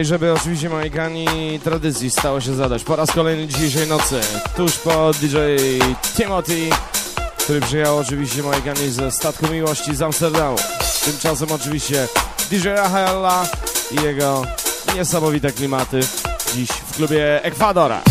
I żeby oczywiście Majkani tradycji stało się zadać po raz kolejny dzisiejszej nocy, tuż po DJ Timothy, który przyjechał oczywiście Majkani ze Statku Miłości z Amsterdamu. Tymczasem oczywiście DJ Rahella i jego niesamowite klimaty dziś w klubie Ekwadora.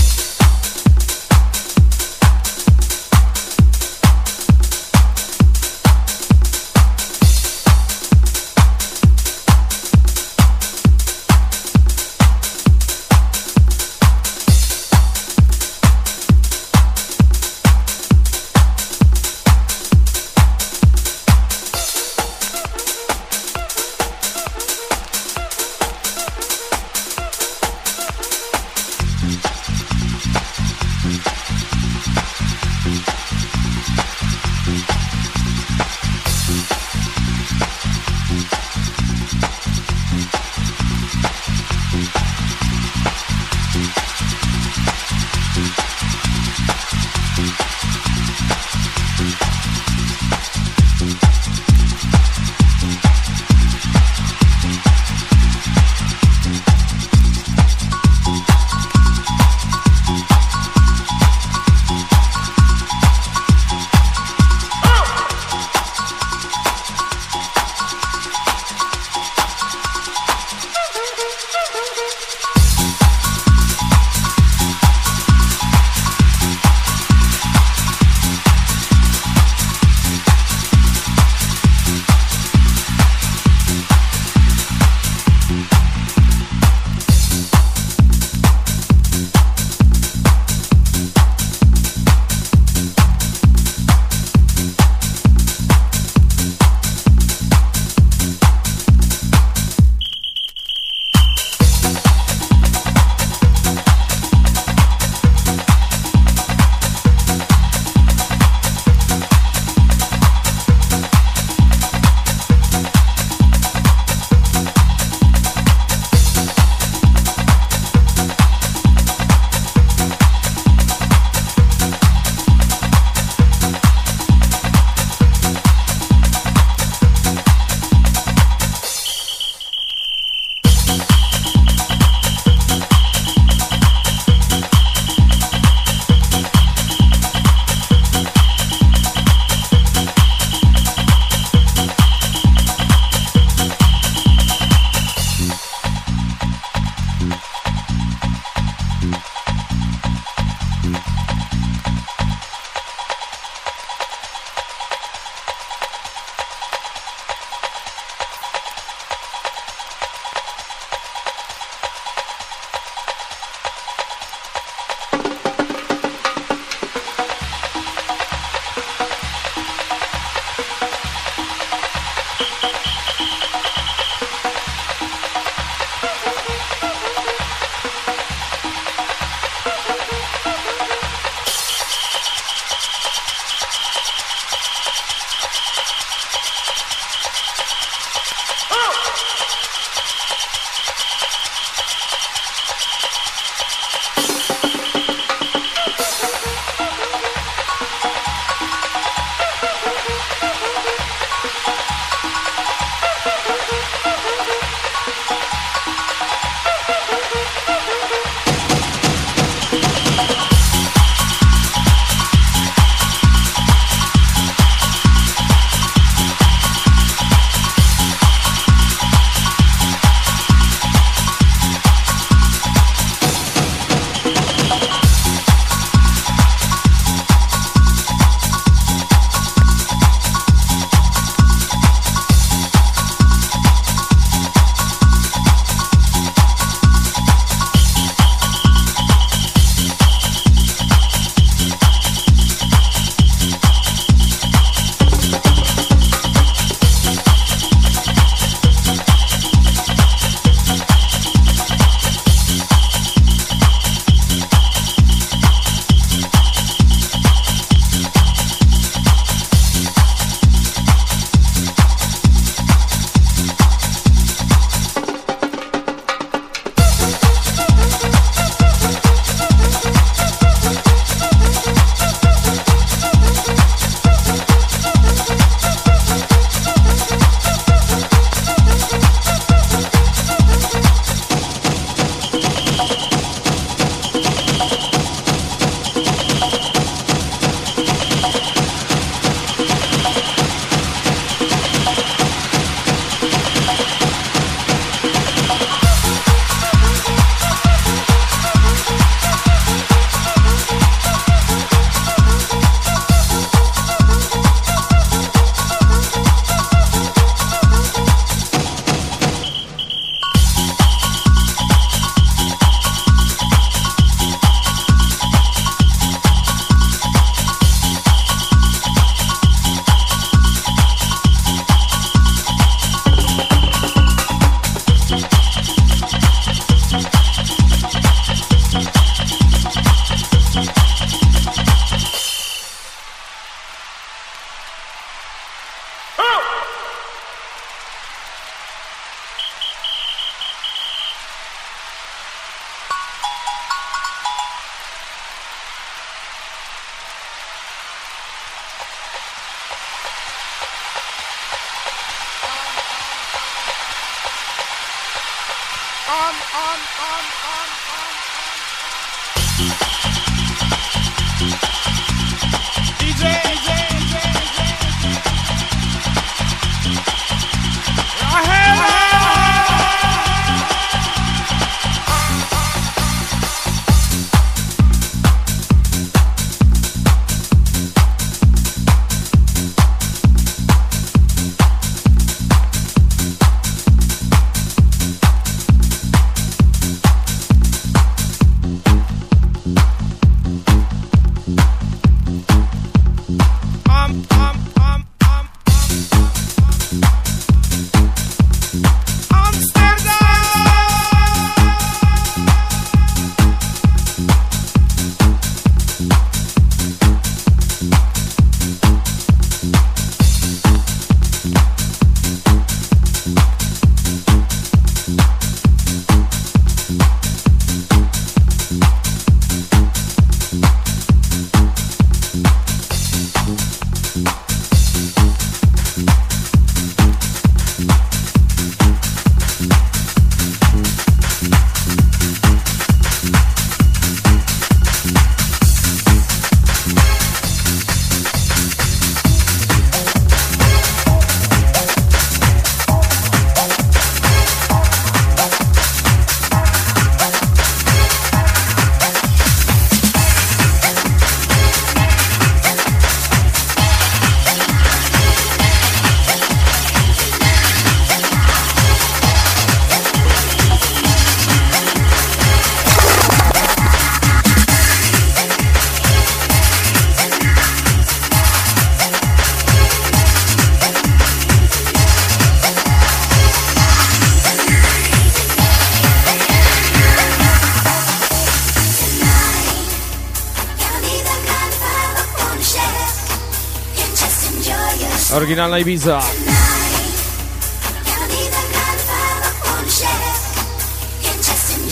Oryginalna Ibiza.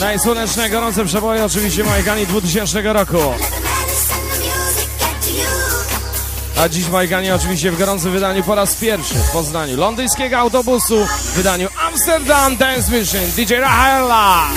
Najsłoneczne, gorące przeboje oczywiście Majkani 2000 roku. A dziś Majkani oczywiście w gorącym wydaniu po raz pierwszy w Poznaniu londyńskiego autobusu w wydaniu Amsterdam Dance Mission DJ Rahela.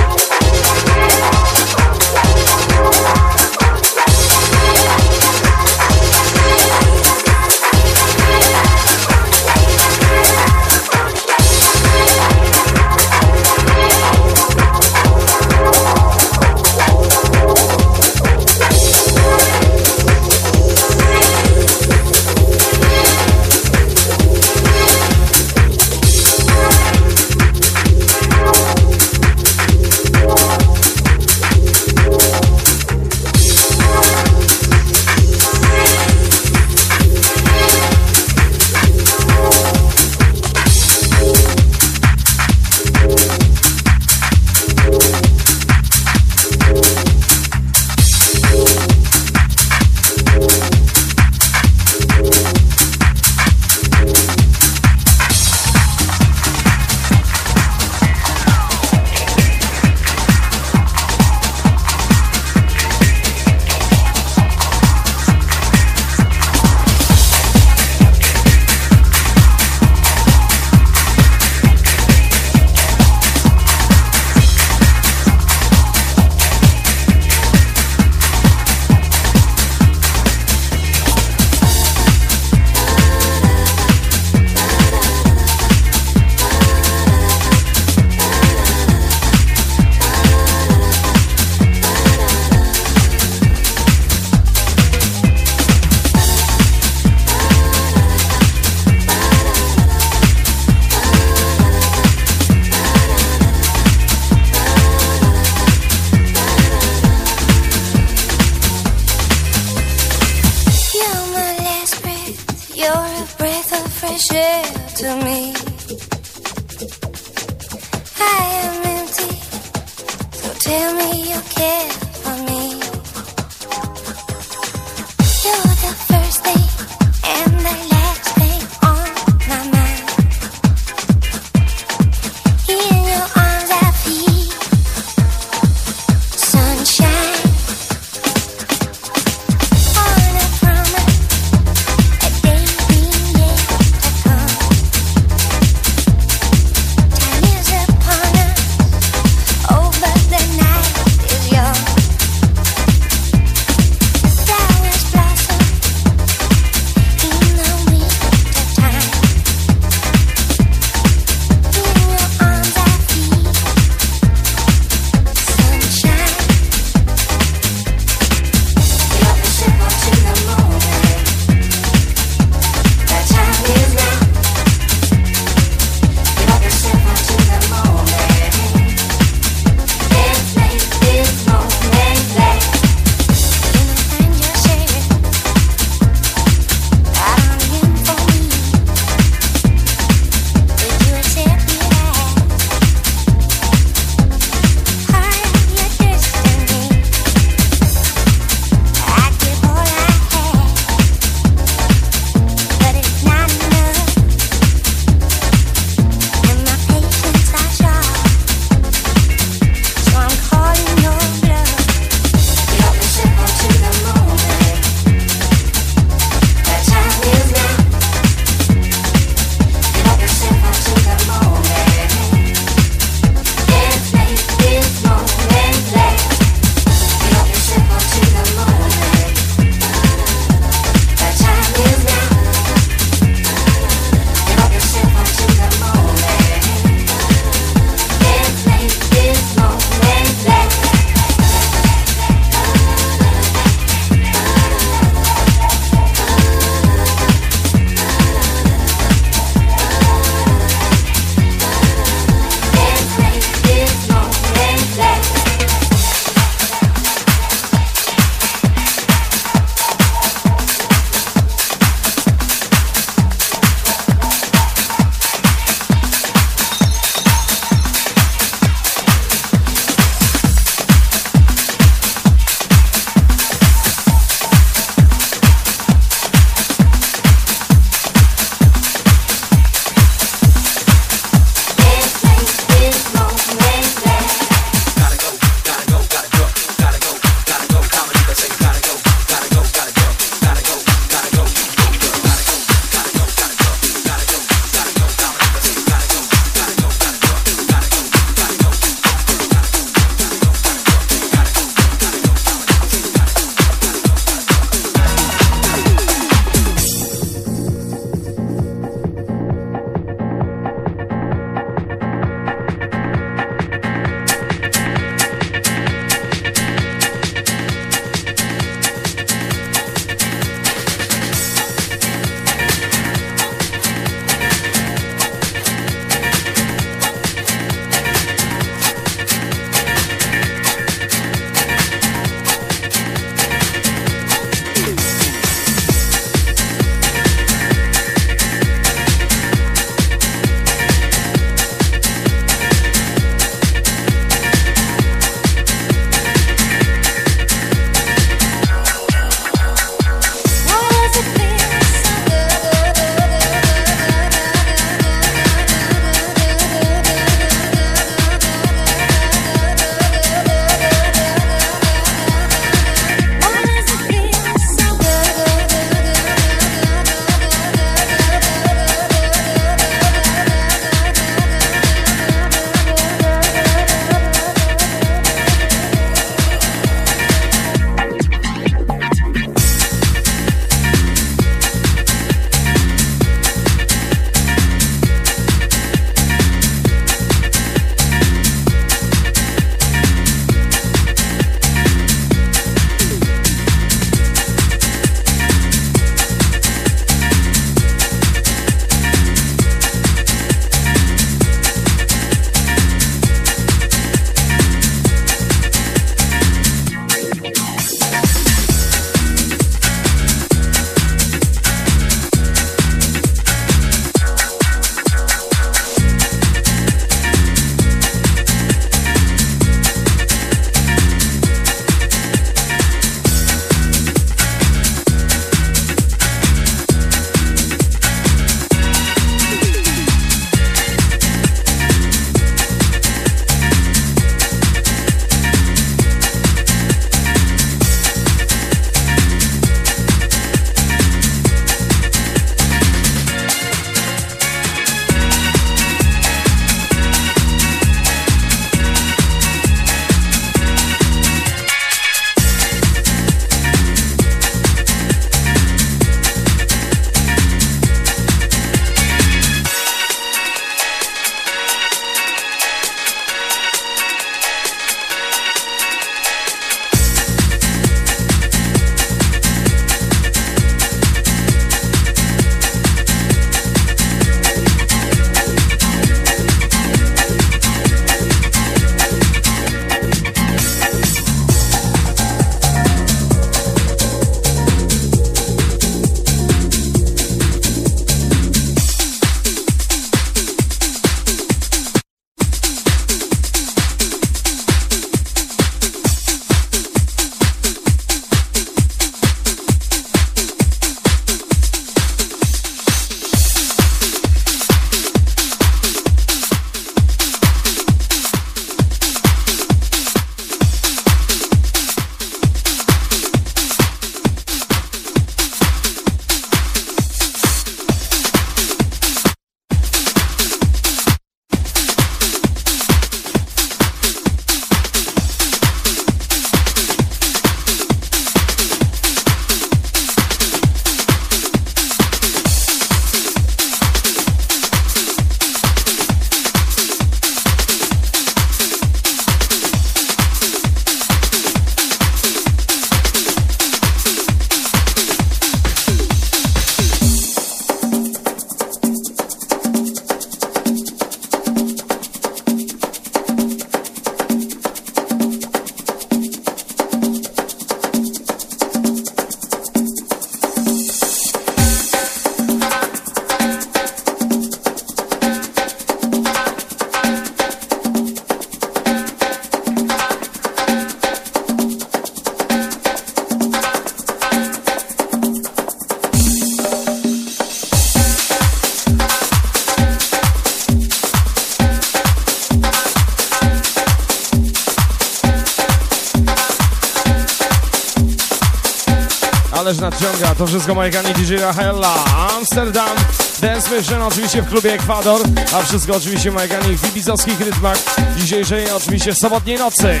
To wszystko Majkani DJ Rahella Amsterdam Dance Mission oczywiście w klubie Ekwador A wszystko oczywiście Majkani w ibizowskich rytmach Dzisiejszej oczywiście sobotniej nocy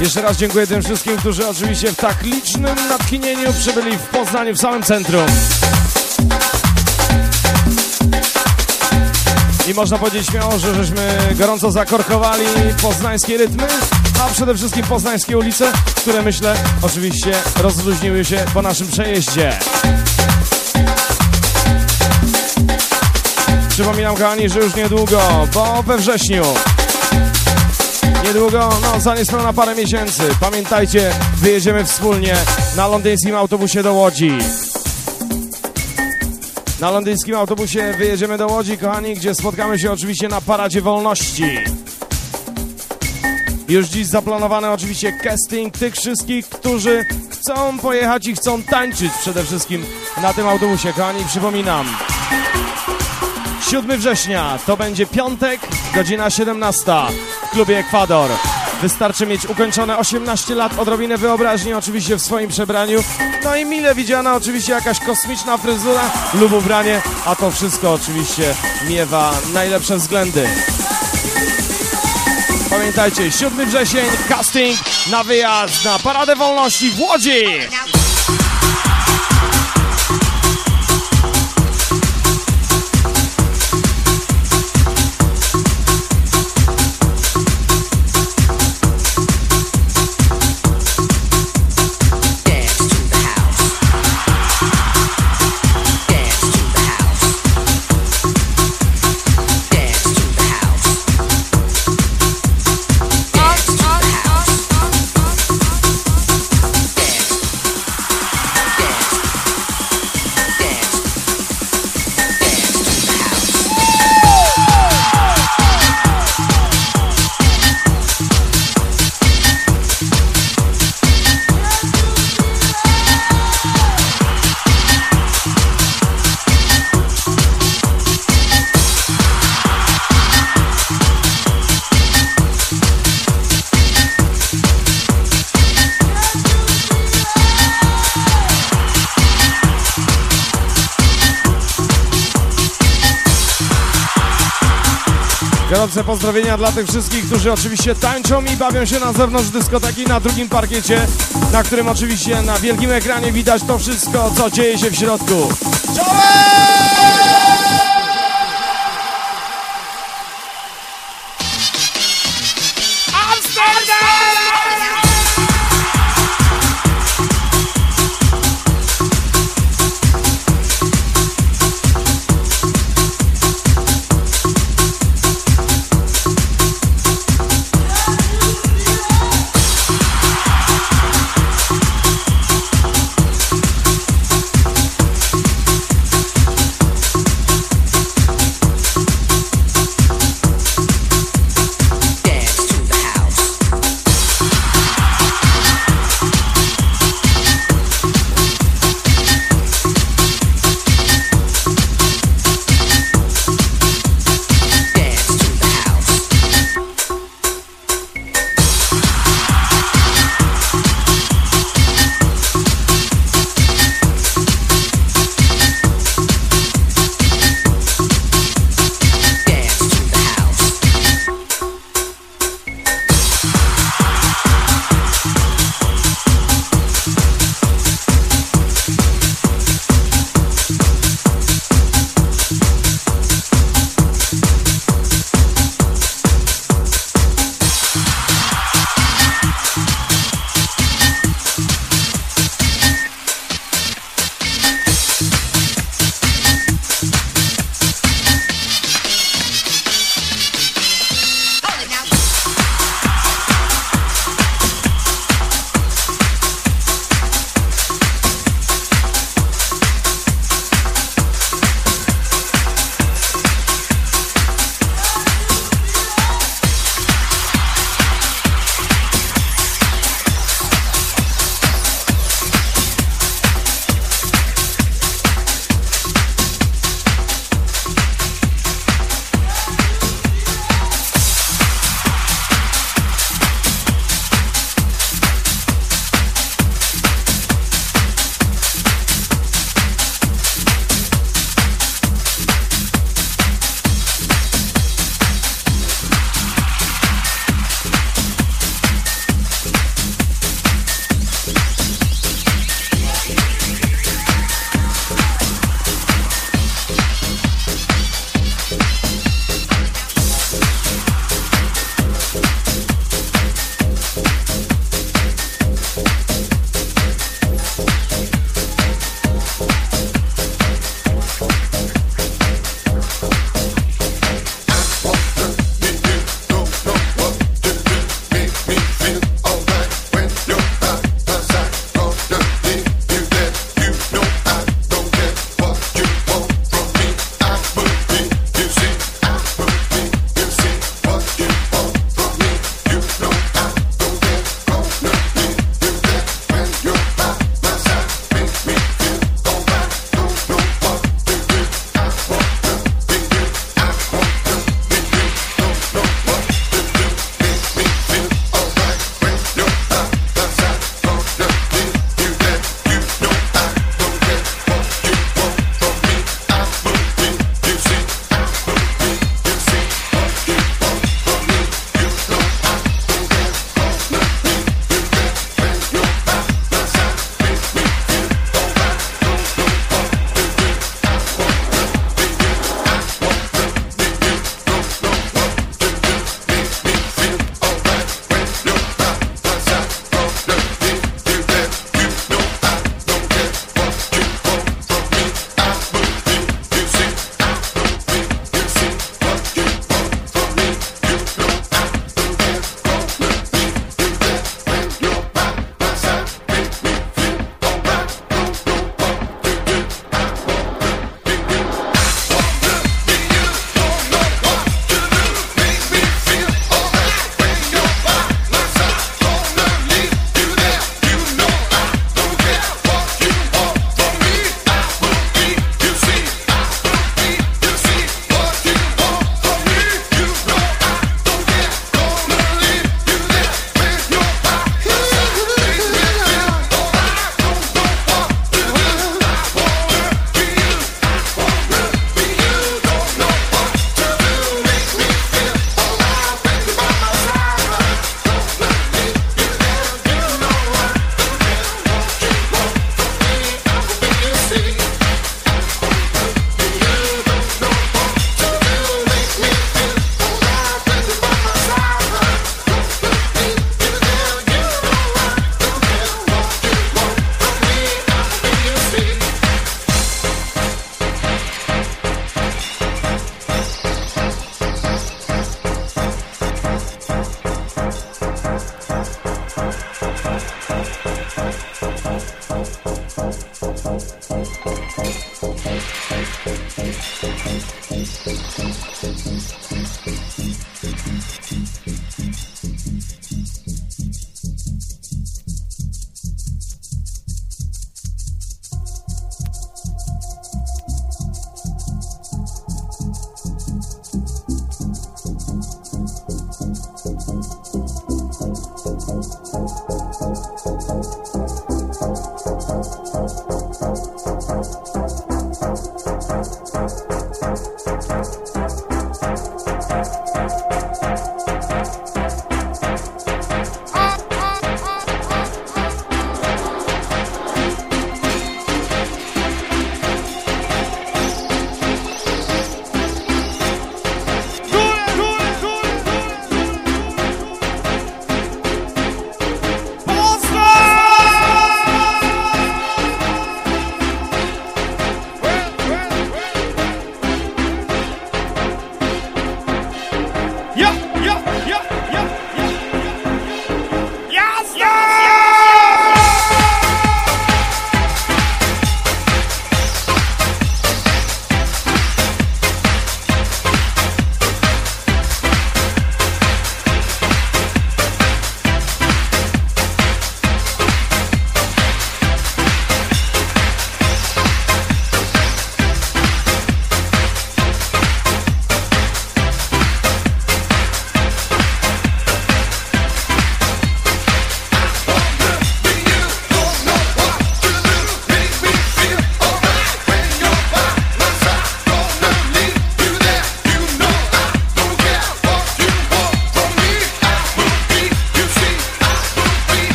jeszcze raz dziękuję tym wszystkim, którzy oczywiście w tak licznym natchnieniu przybyli w Poznaniu, w samym centrum. I można powiedzieć śmiało, że żeśmy gorąco zakorkowali poznańskie rytmy, a przede wszystkim poznańskie ulice, które myślę oczywiście rozluźniły się po naszym przejeździe. Przypominam kochani, że już niedługo, bo we wrześniu Niedługo, no za niespełna parę miesięcy. Pamiętajcie, wyjedziemy wspólnie na londyńskim autobusie do Łodzi. Na londyńskim autobusie wyjedziemy do Łodzi, kochani, gdzie spotkamy się oczywiście na Paradzie Wolności. Już dziś zaplanowane oczywiście casting tych wszystkich, którzy chcą pojechać i chcą tańczyć przede wszystkim na tym autobusie, kochani, przypominam. 7 września to będzie piątek, godzina 17 w klubie Ekwador. Wystarczy mieć ukończone 18 lat, odrobinę wyobraźni oczywiście w swoim przebraniu. No i mile widziana oczywiście jakaś kosmiczna fryzura lub ubranie, a to wszystko oczywiście miewa najlepsze względy. Pamiętajcie, 7 wrzesień, casting na wyjazd na Paradę Wolności w Łodzi! Gorące pozdrowienia dla tych wszystkich, którzy oczywiście tańczą i bawią się na zewnątrz dyskoteki na drugim parkiecie, na którym oczywiście na wielkim ekranie widać to wszystko, co dzieje się w środku. Czołem!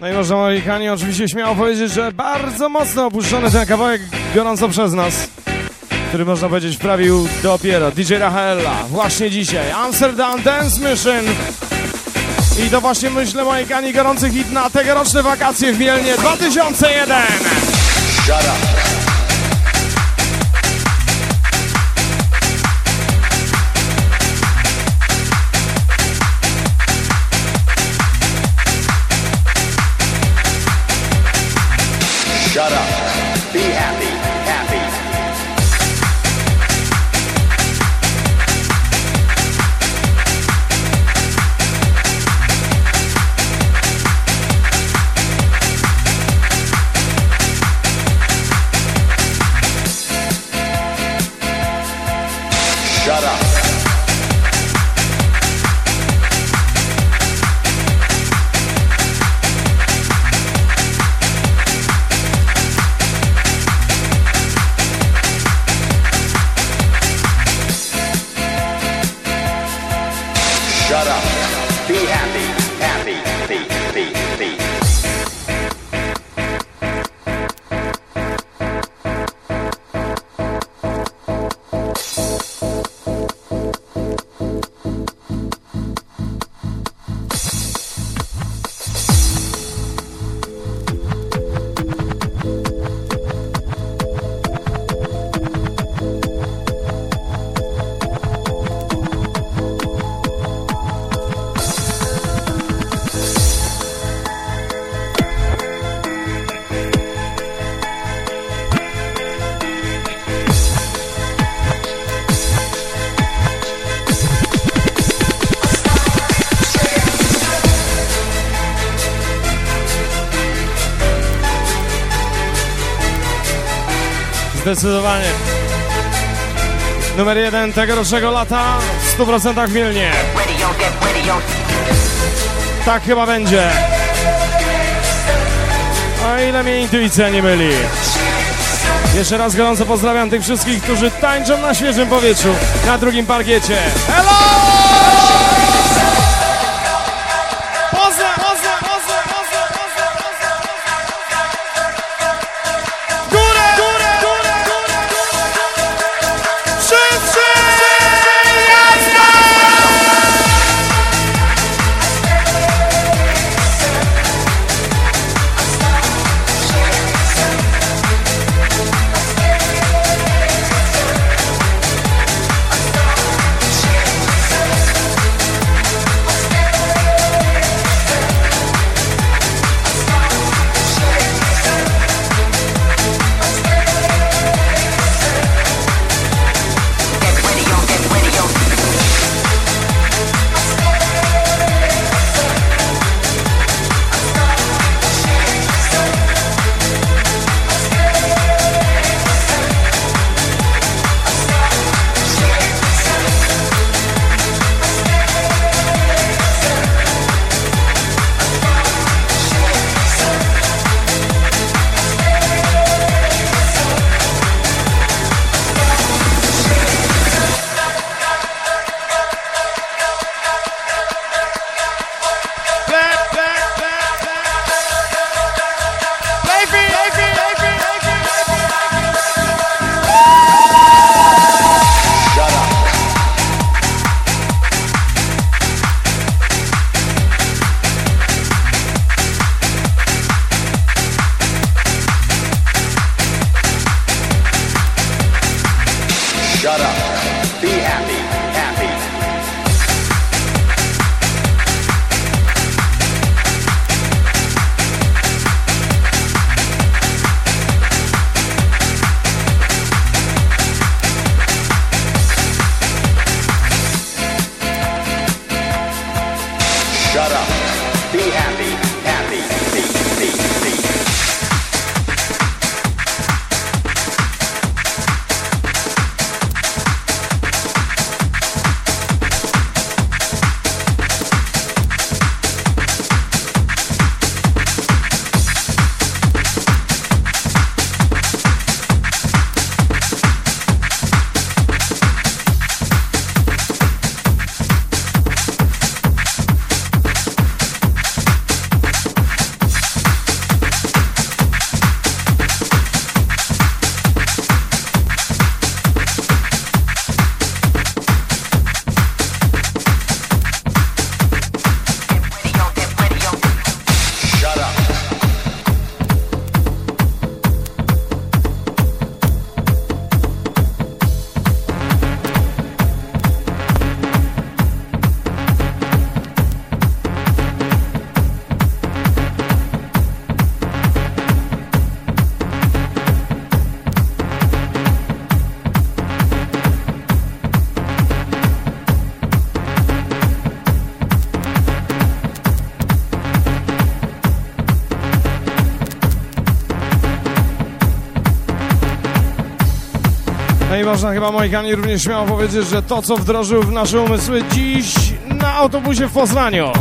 Można Amerykanie oczywiście śmiało powiedzieć, że bardzo mocno opuszczony ten kawałek gorąco przez nas, który można powiedzieć wprawił dopiero DJ Rachaela. Właśnie dzisiaj Amsterdam Dance Mission. I to właśnie myślę Amerykanie gorący hit na tegoroczne wakacje w Mielnie 2001. Shut up. Be happy. Zdecydowanie. Numer jeden tegorocznego lata w 100% w Mielnie. Tak chyba będzie. O ile mnie intuicja nie myli. Jeszcze raz gorąco pozdrawiam tych wszystkich, którzy tańczą na świeżym powietrzu na drugim parkiecie. Hello! shut up. Be happy, happy, be można chyba Mohikani również śmiało powiedzieć, że to co wdrożył w nasze umysły dziś na autobusie w Poznaniu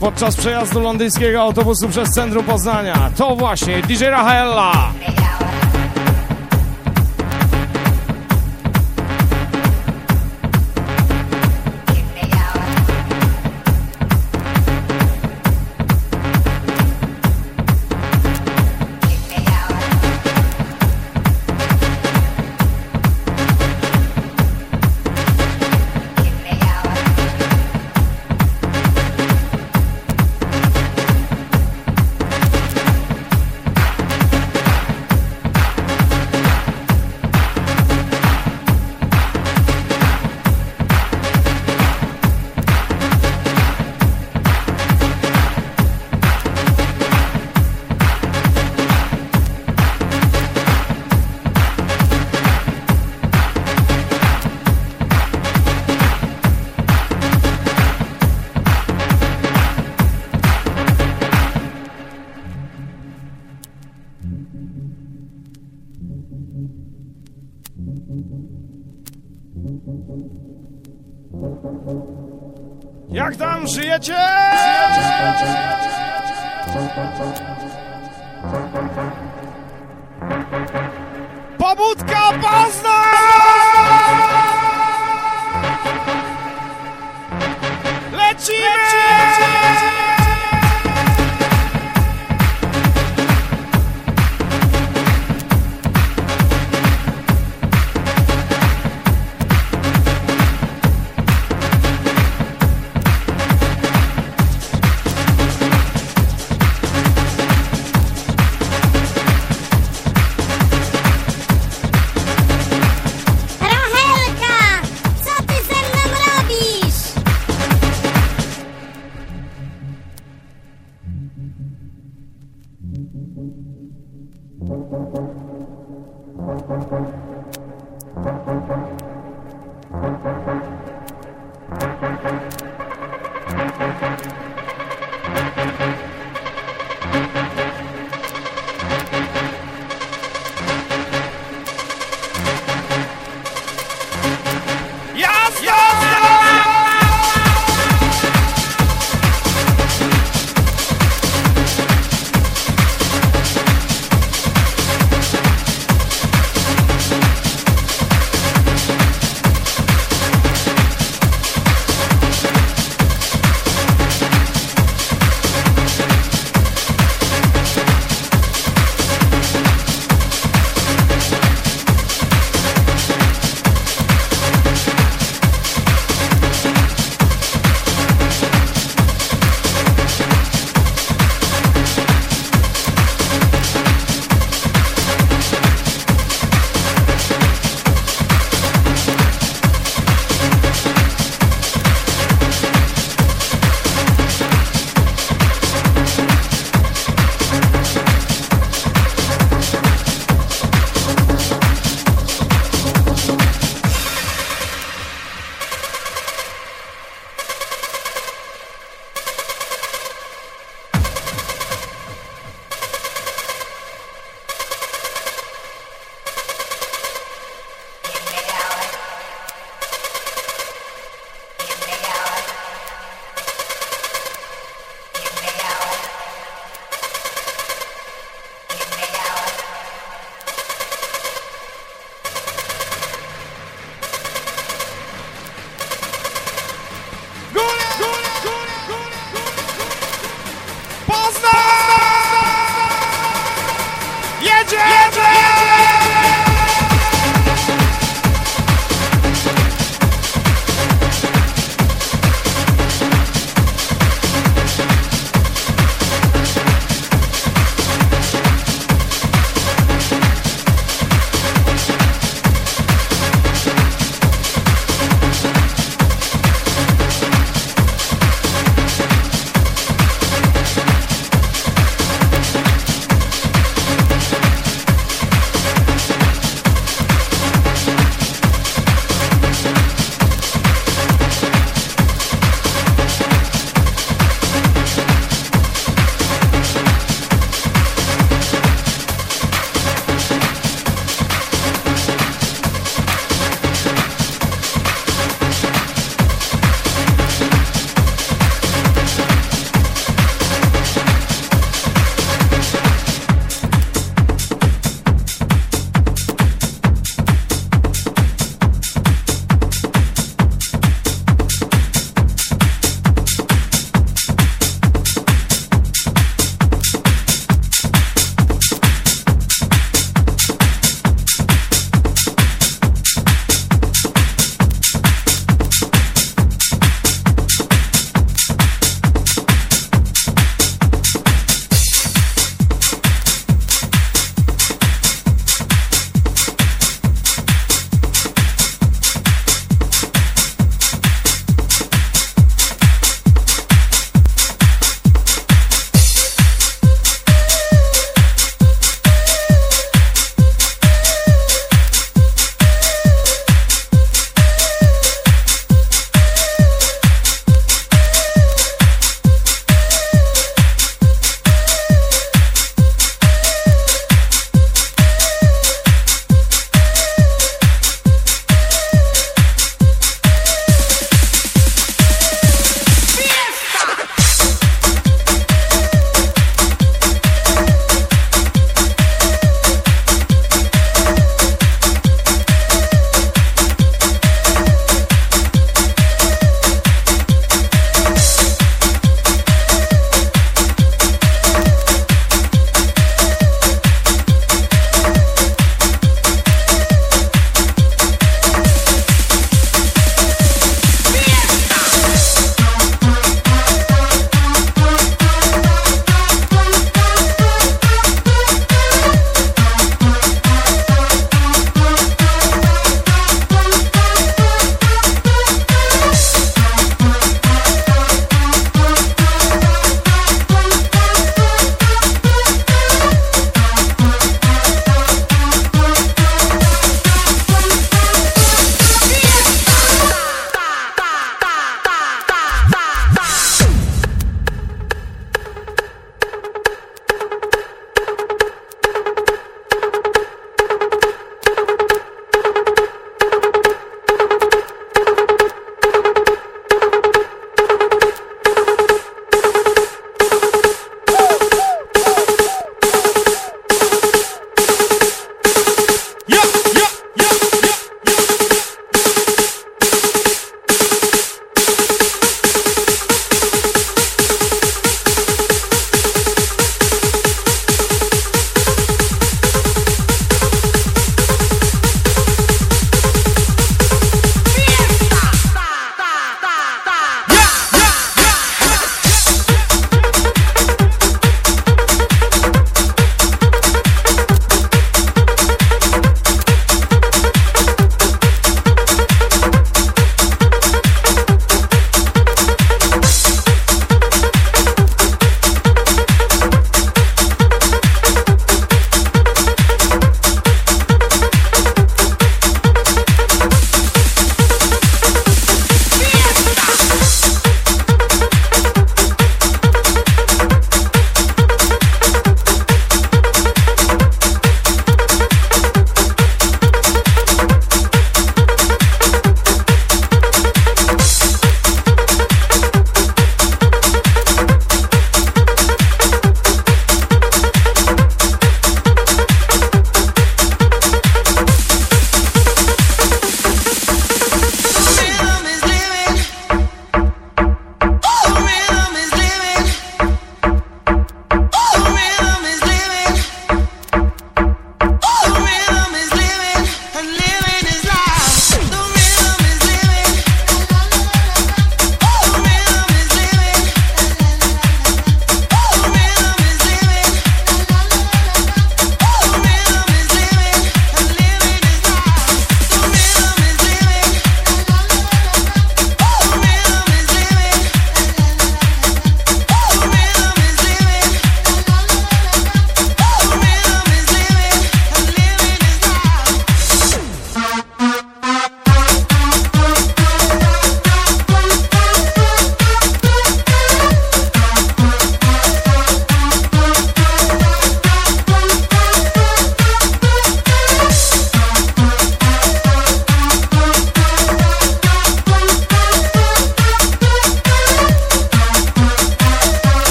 podczas przejazdu londyńskiego autobusu przez centrum Poznania. To właśnie DJ Rafaela. Georgia!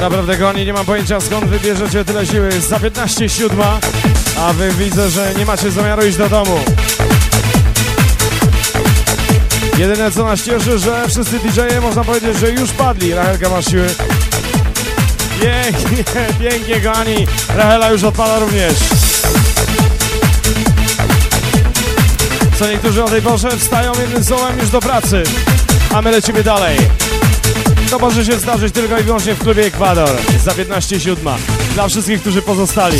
Naprawdę goni, nie mam pojęcia skąd wybierzecie tyle siły. Za 15 siódma, a wy widzę, że nie macie zamiaru iść do domu. Jedyne co nas cieszy, że wszyscy DJ-e można powiedzieć, że już padli. Rachelka ma siły. Pięknie, pięknie goni. Rachela już odpada również. Co niektórzy o tej porze wstają jednym słowem już do pracy. A my lecimy dalej. To może się zdarzyć tylko i wyłącznie w klubie Ekwador. Za 15 siódma. Dla wszystkich, którzy pozostali.